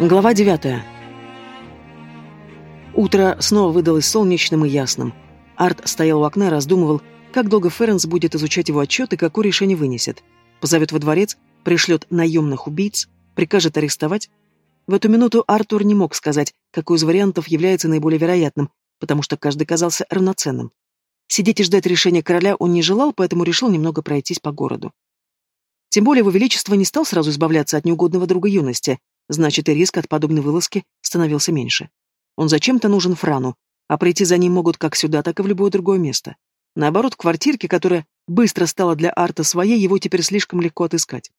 Глава девятая. Утро снова выдалось солнечным и ясным. Арт стоял у окна и раздумывал, как долго Ференс будет изучать его отчет и какое решение вынесет. Позовет во дворец, пришлет наемных убийц, прикажет арестовать. В эту минуту Артур не мог сказать, какой из вариантов является наиболее вероятным, потому что каждый казался равноценным. Сидеть и ждать решения короля он не желал, поэтому решил немного пройтись по городу. Тем более его величество не стал сразу избавляться от неугодного друга юности, значит и риск от подобной вылазки становился меньше. Он зачем-то нужен Франу, а прийти за ним могут как сюда, так и в любое другое место. Наоборот, квартирке, которая быстро стала для Арта своей, его теперь слишком легко отыскать.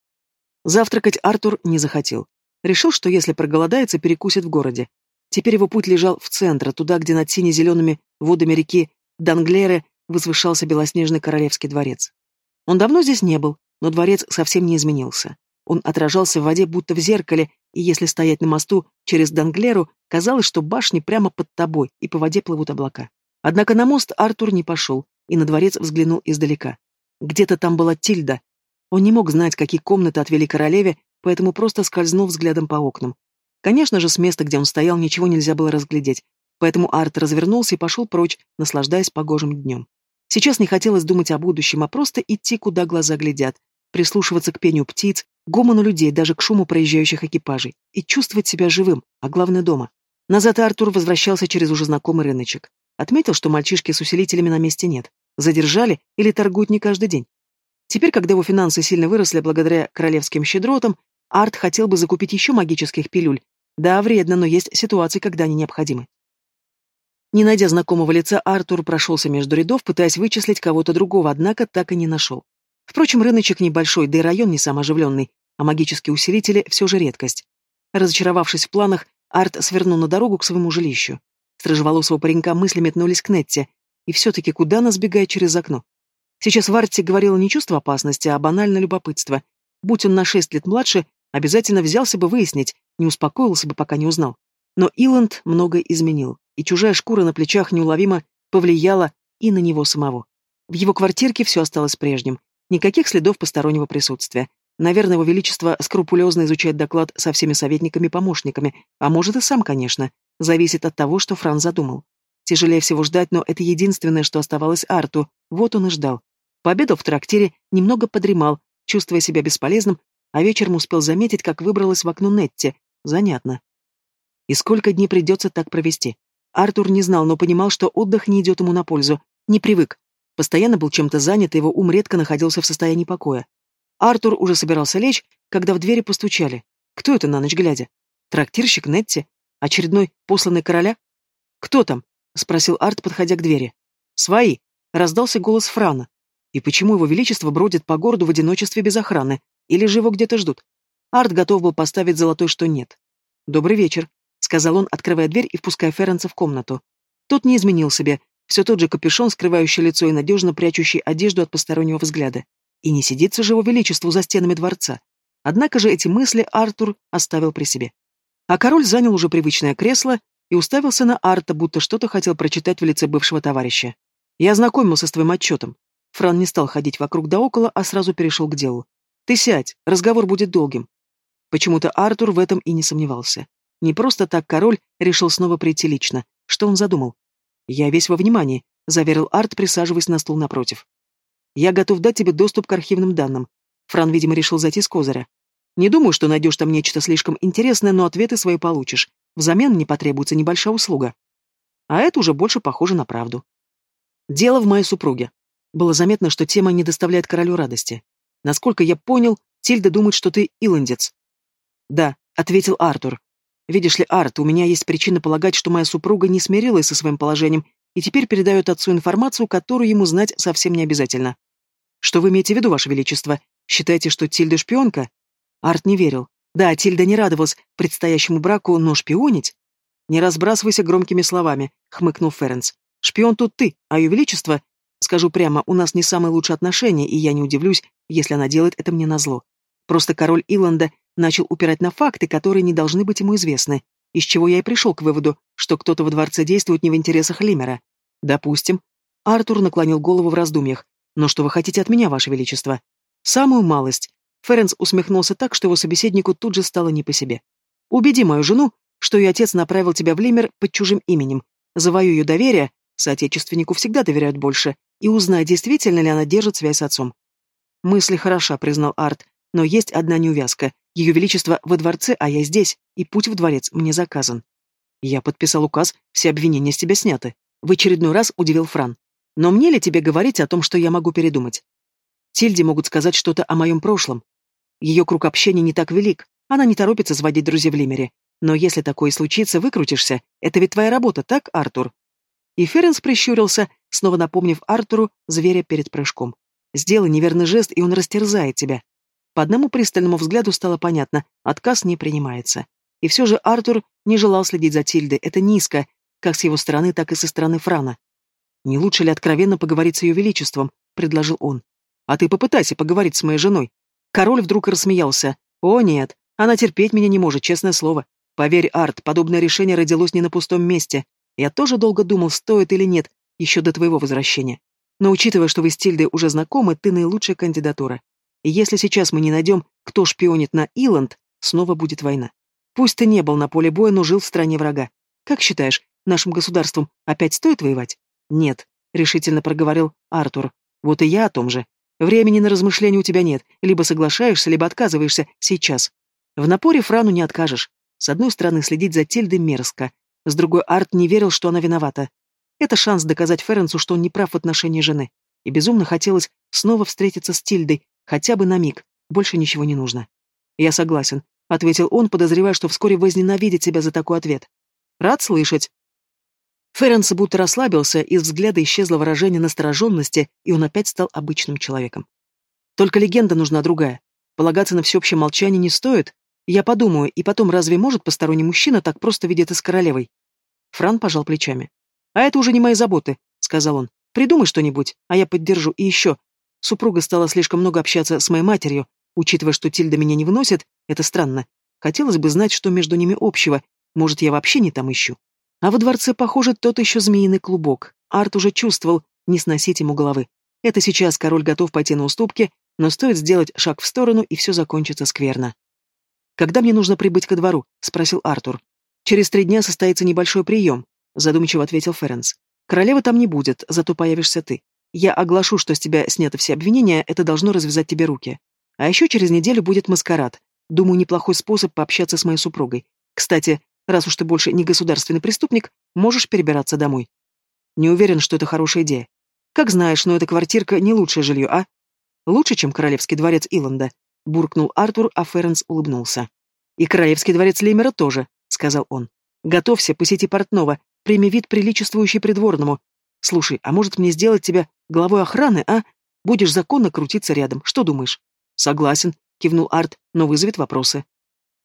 Завтракать Артур не захотел. Решил, что если проголодается, перекусит в городе. Теперь его путь лежал в центр, туда, где над сине-зелеными водами реки Данглеры возвышался белоснежный королевский дворец. Он давно здесь не был, но дворец совсем не изменился. Он отражался в воде, будто в зеркале, и если стоять на мосту через Данглеру, казалось, что башни прямо под тобой, и по воде плывут облака. Однако на мост Артур не пошел, и на дворец взглянул издалека. Где-то там была Тильда. Он не мог знать, какие комнаты отвели королеве, поэтому просто скользнул взглядом по окнам. Конечно же, с места, где он стоял, ничего нельзя было разглядеть, поэтому Арт развернулся и пошел прочь, наслаждаясь погожим днем. Сейчас не хотелось думать о будущем, а просто идти, куда глаза глядят, прислушиваться к пению птиц, гомону людей, даже к шуму проезжающих экипажей, и чувствовать себя живым, а главное дома. Назад Артур возвращался через уже знакомый рыночек. Отметил, что мальчишки с усилителями на месте нет. Задержали или торгуют не каждый день. Теперь, когда его финансы сильно выросли благодаря королевским щедротам, Арт хотел бы закупить еще магических пилюль. Да, вредно, но есть ситуации, когда они необходимы. Не найдя знакомого лица, Артур прошелся между рядов, пытаясь вычислить кого-то другого, однако так и не нашел. Впрочем, рыночек небольшой, да и район не сам оживленный, а магические усилители все же редкость. Разочаровавшись в планах, Арт свернул на дорогу к своему жилищу. С рыжеволосого паренька мысли метнулись к Нетте. И все-таки куда она сбегает через окно? Сейчас в Арте говорило не чувство опасности, а банальное любопытство. Будь он на шесть лет младше, обязательно взялся бы выяснить, не успокоился бы, пока не узнал. Но Иланд многое изменил, и чужая шкура на плечах неуловимо повлияла и на него самого. В его квартирке все осталось прежним. Никаких следов постороннего присутствия. Наверное, его величество скрупулезно изучает доклад со всеми советниками-помощниками, а может и сам, конечно. Зависит от того, что Фран задумал. Тяжелее всего ждать, но это единственное, что оставалось Арту. Вот он и ждал. Пообедал в трактире, немного подремал, чувствуя себя бесполезным, а вечером успел заметить, как выбралась в окно Нетти. Занятно. И сколько дней придется так провести? Артур не знал, но понимал, что отдых не идет ему на пользу. Не привык. Постоянно был чем-то занят, и его ум редко находился в состоянии покоя. Артур уже собирался лечь, когда в двери постучали. Кто это на ночь глядя? Трактирщик Нетти? Очередной посланный короля? «Кто там?» — спросил Арт, подходя к двери. «Свои!» — раздался голос Франа. «И почему его величество бродит по городу в одиночестве без охраны? Или же его где-то ждут?» Арт готов был поставить золотой, что нет. «Добрый вечер», — сказал он, открывая дверь и впуская Ференца в комнату. Тот не изменил себе, все тот же капюшон, скрывающий лицо и надежно прячущий одежду от постороннего взгляда. И не сидится же его величеству за стенами дворца. Однако же эти мысли Артур оставил при себе. А король занял уже привычное кресло и уставился на Арта, будто что-то хотел прочитать в лице бывшего товарища. «Я ознакомился с твоим отчетом». Фран не стал ходить вокруг да около, а сразу перешел к делу. «Ты сядь, разговор будет долгим». Почему-то Артур в этом и не сомневался. Не просто так король решил снова прийти лично. Что он задумал? «Я весь во внимании», — заверил Арт, присаживаясь на стул напротив. «Я готов дать тебе доступ к архивным данным». Фран, видимо, решил зайти с козыря. «Не думаю, что найдешь там нечто слишком интересное, но ответы свои получишь. Взамен мне потребуется небольшая услуга». А это уже больше похоже на правду. Дело в моей супруге. Было заметно, что тема не доставляет королю радости. Насколько я понял, Тильда думает, что ты иландец. «Да», — ответил Артур. Видишь ли, Арт, у меня есть причина полагать, что моя супруга не смирилась со своим положением и теперь передает отцу информацию, которую ему знать совсем не обязательно. Что вы имеете в виду, Ваше Величество? Считаете, что Тильда шпионка? Арт не верил. Да, Тильда не радовалась предстоящему браку, но шпионить? Не разбрасывайся громкими словами, хмыкнул Ференс. Шпион тут ты, а ее величество... Скажу прямо, у нас не самые лучшие отношения, и я не удивлюсь, если она делает это мне назло. Просто король Иланда начал упирать на факты, которые не должны быть ему известны, из чего я и пришел к выводу, что кто-то во дворце действует не в интересах Лимера. Допустим. Артур наклонил голову в раздумьях. Но что вы хотите от меня, ваше величество? Самую малость. Ференс усмехнулся так, что его собеседнику тут же стало не по себе. Убеди мою жену, что ее отец направил тебя в Лимер под чужим именем. Завою ее доверие, соотечественнику всегда доверяют больше, и узнай, действительно ли она держит связь с отцом. Мысли хороша, признал Арт, но есть одна неувязка. Ее Величество во дворце, а я здесь, и путь в дворец мне заказан. Я подписал указ, все обвинения с тебя сняты. В очередной раз удивил Фран. Но мне ли тебе говорить о том, что я могу передумать? Тильде могут сказать что-то о моем прошлом. Ее круг общения не так велик, она не торопится заводить друзей в Лимере. Но если такое случится, выкрутишься. Это ведь твоя работа, так, Артур? И Ференс прищурился, снова напомнив Артуру зверя перед прыжком. Сделай неверный жест, и он растерзает тебя. По одному пристальному взгляду стало понятно, отказ не принимается. И все же Артур не желал следить за Тильдой, это низко, как с его стороны, так и со стороны Франа. «Не лучше ли откровенно поговорить с ее величеством?» — предложил он. «А ты попытайся поговорить с моей женой». Король вдруг рассмеялся. «О, нет, она терпеть меня не может, честное слово. Поверь, Арт, подобное решение родилось не на пустом месте. Я тоже долго думал, стоит или нет, еще до твоего возвращения. Но учитывая, что вы с Тильдой уже знакомы, ты наилучшая кандидатура. Если сейчас мы не найдем, кто шпионит на Иланд, снова будет война. Пусть ты не был на поле боя, но жил в стране врага. Как считаешь, нашим государством опять стоит воевать? Нет, решительно проговорил Артур. Вот и я о том же. Времени на размышления у тебя нет. Либо соглашаешься, либо отказываешься сейчас. В напоре Франу не откажешь. С одной стороны, следить за Тильдой мерзко. С другой, Арт не верил, что она виновата. Это шанс доказать Ференсу, что он не прав в отношении жены. И безумно хотелось снова встретиться с Тильдой, Хотя бы на миг. Больше ничего не нужно. Я согласен, ответил он, подозревая, что вскоре возненавидит себя за такой ответ. Рад слышать. Ференс будто расслабился, из взгляда исчезло выражение настороженности, и он опять стал обычным человеком. Только легенда нужна другая. Полагаться на всеобщее молчание не стоит. Я подумаю, и потом, разве может посторонний мужчина так просто видеться с королевой? Фран пожал плечами. «А это уже не мои заботы», — сказал он. «Придумай что-нибудь, а я поддержу. И еще, Супруга стала слишком много общаться с моей матерью, учитывая, что Тильда меня не выносит, это странно. Хотелось бы знать, что между ними общего. Может, я вообще не там ищу. А во дворце, похоже, тот еще змеиный клубок. Арт уже чувствовал, не сносить ему головы. Это сейчас король готов пойти на уступки, но стоит сделать шаг в сторону, и все закончится скверно. «Когда мне нужно прибыть ко двору?» — спросил Артур. «Через три дня состоится небольшой прием», — задумчиво ответил Ференс. «Королевы там не будет, зато появишься ты. Я оглашу, что с тебя сняты все обвинения, это должно развязать тебе руки. А еще через неделю будет маскарад. Думаю, неплохой способ пообщаться с моей супругой. Кстати, раз уж ты больше не государственный преступник, можешь перебираться домой. Не уверен, что это хорошая идея. Как знаешь, но эта квартирка не лучшее жилье, а? Лучше, чем королевский дворец Иланда, буркнул Артур, а Ференс улыбнулся. И королевский дворец Лемера тоже, сказал он. Готовься, посети портного, прими вид, приличествующий придворному. Слушай, а может мне сделать тебя Главой охраны, а? Будешь законно крутиться рядом. Что думаешь? Согласен, кивнул Арт, но вызовет вопросы.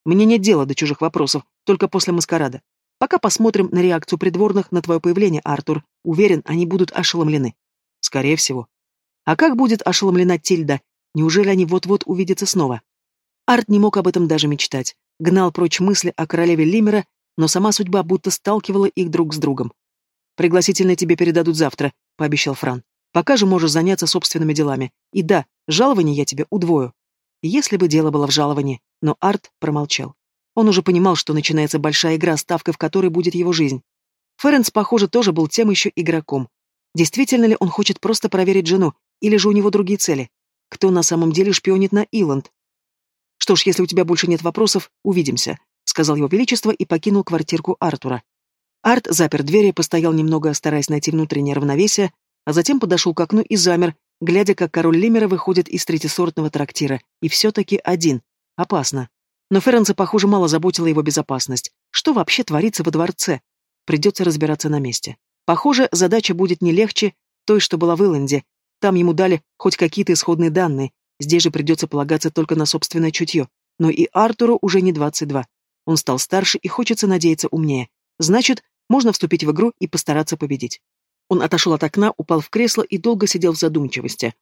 Мне нет дела до чужих вопросов, только после маскарада. Пока посмотрим на реакцию придворных на твое появление, Артур. Уверен, они будут ошеломлены. Скорее всего. А как будет ошеломлена Тильда? Неужели они вот-вот увидятся снова? Арт не мог об этом даже мечтать. Гнал прочь мысли о королеве Лимера, но сама судьба будто сталкивала их друг с другом. «Пригласительные тебе передадут завтра», — пообещал Фран. Пока же можешь заняться собственными делами. И да, жалование я тебе удвою. Если бы дело было в жаловании, но Арт промолчал. Он уже понимал, что начинается большая игра, ставкой в которой будет его жизнь. Ференс, похоже, тоже был тем еще игроком. Действительно ли он хочет просто проверить жену, или же у него другие цели? Кто на самом деле шпионит на Иланд? Что ж, если у тебя больше нет вопросов, увидимся, сказал его величество и покинул квартирку Артура. Арт запер двери, постоял немного, стараясь найти внутреннее равновесие, а затем подошел к окну и замер, глядя, как король Лемера выходит из третисортного трактира, и все-таки один. Опасно. Но Ференца, похоже, мало заботила его безопасность. Что вообще творится во дворце? Придется разбираться на месте. Похоже, задача будет не легче той, что была в Иланде. Там ему дали хоть какие-то исходные данные. Здесь же придется полагаться только на собственное чутье. Но и Артуру уже не 22. Он стал старше и хочется надеяться умнее. Значит, можно вступить в игру и постараться победить. Он отошел от окна, упал в кресло и долго сидел в задумчивости.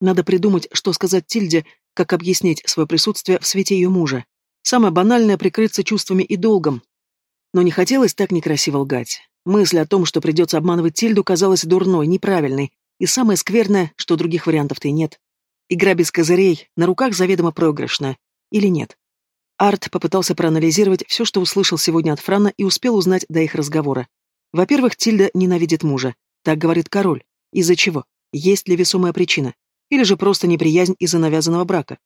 Надо придумать, что сказать Тильде, как объяснить свое присутствие в свете ее мужа. Самое банальное — прикрыться чувствами и долгом. Но не хотелось так некрасиво лгать. Мысль о том, что придется обманывать Тильду, казалась дурной, неправильной. И самое скверное, что других вариантов-то и нет. Игра без козырей, на руках заведомо проигрышная. Или нет? Арт попытался проанализировать все, что услышал сегодня от Франа, и успел узнать до их разговора. Во-первых, Тильда ненавидит мужа. Так говорит король. Из-за чего? Есть ли весомая причина? Или же просто неприязнь из-за навязанного брака?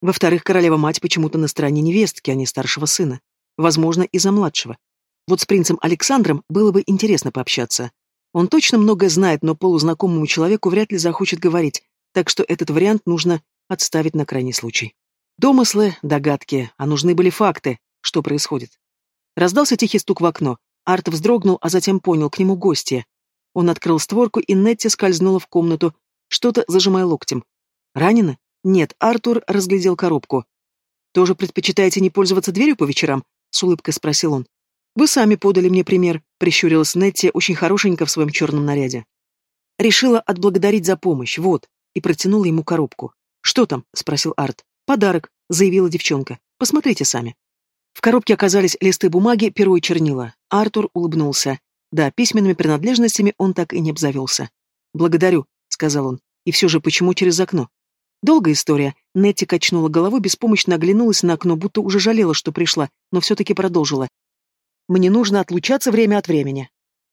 Во-вторых, королева-мать почему-то на стороне невестки, а не старшего сына. Возможно, из-за младшего. Вот с принцем Александром было бы интересно пообщаться. Он точно многое знает, но полузнакомому человеку вряд ли захочет говорить, так что этот вариант нужно отставить на крайний случай. Домыслы, догадки, а нужны были факты, что происходит. Раздался тихий стук в окно. Арт вздрогнул, а затем понял, к нему гости. Он открыл створку, и Нетти скользнула в комнату, что-то зажимая локтем. «Ранена?» «Нет», Артур разглядел коробку. «Тоже предпочитаете не пользоваться дверью по вечерам?» — с улыбкой спросил он. «Вы сами подали мне пример», — прищурилась Нетти, очень хорошенько в своем черном наряде. Решила отблагодарить за помощь, вот, и протянула ему коробку. «Что там?» — спросил Арт. «Подарок», — заявила девчонка. «Посмотрите сами». В коробке оказались листы бумаги, перо и чернила. Артур улыбнулся. Да, письменными принадлежностями он так и не обзавелся. «Благодарю», — сказал он. «И все же, почему через окно?» Долгая история. Нетти качнула головой, беспомощно оглянулась на окно, будто уже жалела, что пришла, но все-таки продолжила. «Мне нужно отлучаться время от времени.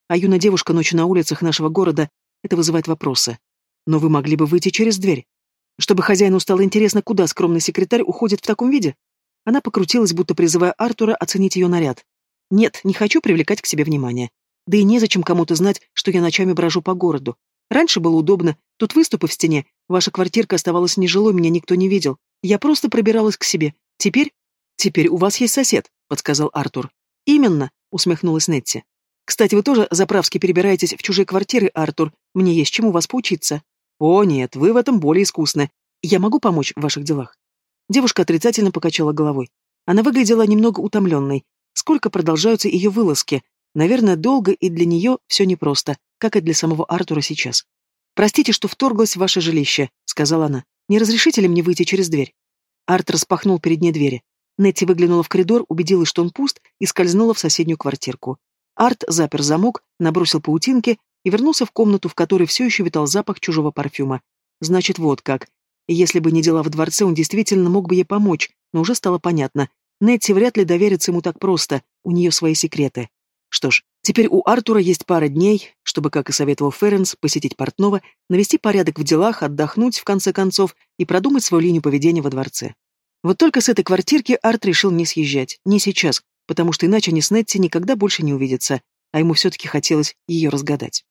А юная девушка ночью на улицах нашего города — это вызывает вопросы. Но вы могли бы выйти через дверь. Чтобы хозяину стало интересно, куда скромный секретарь уходит в таком виде? Она покрутилась, будто призывая Артура оценить ее наряд. Нет, не хочу привлекать к себе внимание. Да и незачем кому-то знать, что я ночами брожу по городу. Раньше было удобно, тут выступы в стене, ваша квартирка оставалась нежилой, меня никто не видел. Я просто пробиралась к себе. Теперь... Теперь у вас есть сосед, подсказал Артур. Именно, усмехнулась Нетти. Кстати, вы тоже заправски перебираетесь в чужие квартиры, Артур. Мне есть чему вас поучиться. «О, нет, вы в этом более искусны. Я могу помочь в ваших делах?» Девушка отрицательно покачала головой. Она выглядела немного утомленной. Сколько продолжаются ее вылазки? Наверное, долго и для нее все непросто, как и для самого Артура сейчас. «Простите, что вторглась в ваше жилище», — сказала она. «Не разрешите ли мне выйти через дверь?» Арт распахнул перед ней двери. Нетти выглянула в коридор, убедилась, что он пуст, и скользнула в соседнюю квартирку. Арт запер замок, набросил паутинки и вернулся в комнату, в которой все еще витал запах чужого парфюма. Значит, вот как. Если бы не дела в дворце, он действительно мог бы ей помочь, но уже стало понятно. Нетти вряд ли доверится ему так просто, у нее свои секреты. Что ж, теперь у Артура есть пара дней, чтобы, как и советовал Ференс, посетить портного, навести порядок в делах, отдохнуть, в конце концов, и продумать свою линию поведения во дворце. Вот только с этой квартирки Арт решил не съезжать, не сейчас, потому что иначе они с Нетти никогда больше не увидятся, а ему все-таки хотелось ее разгадать.